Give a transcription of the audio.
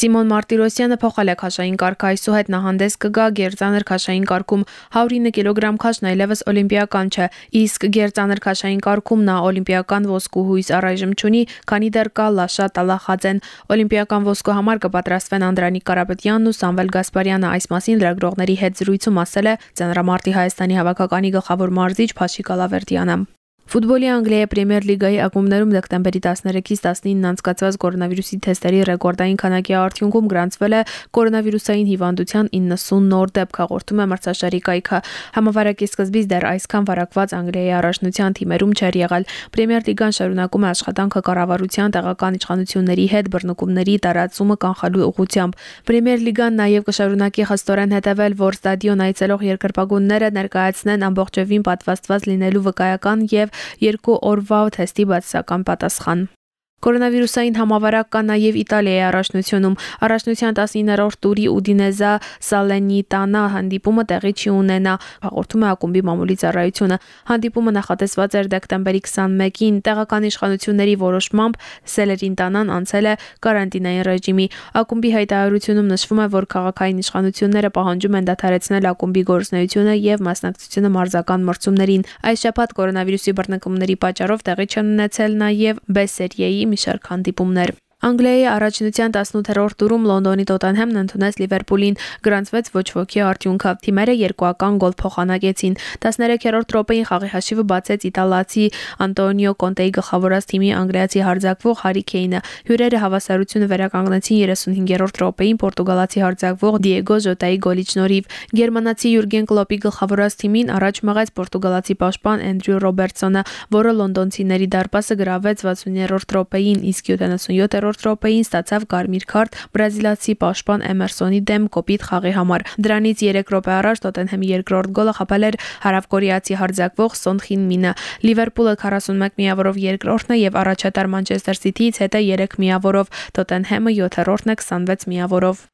Սիմոն Մարտիրոսյանը փոխել է քաշային կարգը այսուհետ նա հանդես կգա գերծանր քաշային կարգում 109 կիլոգրամ քաշն այլևս օլիմպիական չէ իսկ գերծանր քաշային կարգում նա օլիմպիական ոսկու հույս առայժմ չունի քանի դեռ կա Լաշա Տալախաձեն օլիմպիական ոսկու համար կպատրաստվեն Անդրանիկ Կարապետյանն ու Սամվել Գասպարյանը այս մասին լրագրողների հետ զրույցում ասել է Ծանրամարտի Հայաստանի հավաքականի գլխավոր մարզիչ Փաշիկ Ալավերդյանը Ֆուտբոլի Անգլիայի Պրեմիեր լիգայի ակումբներում դեկտեմբերի 13-ից 19-ին անցկացված կորոնավիրուսի թեստերի ռեկորդային քանակի արդյունքում գրանցվել է կորոնավիրուսային հիվանդության 90 նոր դեպք հաղորդում է մրցաշարի կայքը։ Համավարակի սկզբից դեռ այսքան վարակված Անգլիայի առաջնության թիմերում չէր եղել։ Պրեմիեր լիգան շարունակում է աշխատանքը կառավարության տեղական իշխանությունների հետ բռնկումների տարածումը կանխալու ուղղությամբ։ Պրեմիեր լիգան նաև կշարունակի խստորեն հետևել, որ ստադիոն այցելող երկրպագունները ներկայացնեն ամբողջովին պատվաստված լինելու վկայական եւ երկու օրվա թեստի բացասական պատասխան։ Կորոնավիրուսային համավարակ կա նաև Իտալիայի առաջնությունում։ Առաջնության 19-րդ տուրի Ուդինեզա Սալենիտանա հանդիպումը տեղի չի ունենա, հաղորդում է ակումբի մամուլի ծառայությունը։ Հանդիպումը նախատեսված էր դեկտեմբերի 21-ին։ Տեղական իշխանությունների որոշմամբ Սելերինտանան անցել է կարանտինային ռեժիմի։ Ակումբի հայտարարությունում նշվում է, որ քաղաքային իշխանությունները պահանջում են դադարեցնել ակումբի գործունեությունը եւ մասնակցությունը մարզական մրցումներին։ Այս շաբաթ կորոնավիրուսի բռնկումների պատճառով տեղի չեն ունեցել նաև B սերիայի մի շարք հանդիպումներ։ Անգլիայի առաջնության 18-րդ տուրում Լոնդոնի Տոտենհեմն ընդունեց Լիվերպուլին, գրանցվեց ոչ ոքի արդյունքը։ Թիմերը երկուական գոլ փոխանակեցին։ 13-րդ րոպեին խաղի հաշիվը բացեց իտալացի Անտոնիո Կոնտեի գլխավորած թիմի անգլիացի հարձակվող Հարի Քեյնը։ Հյուրերը հավասարությունը վերականգնեցին 35-րդ րոպեին պորտուգալացի հարձակվող Դիեգո Ժոտայի գոլի շնորհիվ։ Գերմանացի Յուրգեն Կլոպի գլխավորած թիմին առաջ մղեց պորտուգալացի պաշտպան Էնդրյու Ռոբերտսոնը, որը լոնդոնցիների դարպասը գրավեց 60-րդ րոպեին, իսկ 77-րդ 10-րդ րոպեին ստացավ կարմիր քարտ բրազիլացի պաշտպան Էմերսոնի դեմ կոպիտ խաղի համար։ Դրանից 3 րոպե առաջ Տոտենհեմի երկրորդ գոլը խփել էր հարավկորեացի հարձակվող Սոն Խին Մինը։ Լիվերպուլը 41 միավորով երկրորդն է եւ առաջատար Մանչեսթեր Սիթիից հետը 3 միավորով, Տոտենհեմը 7-րդն է 26 միավորով։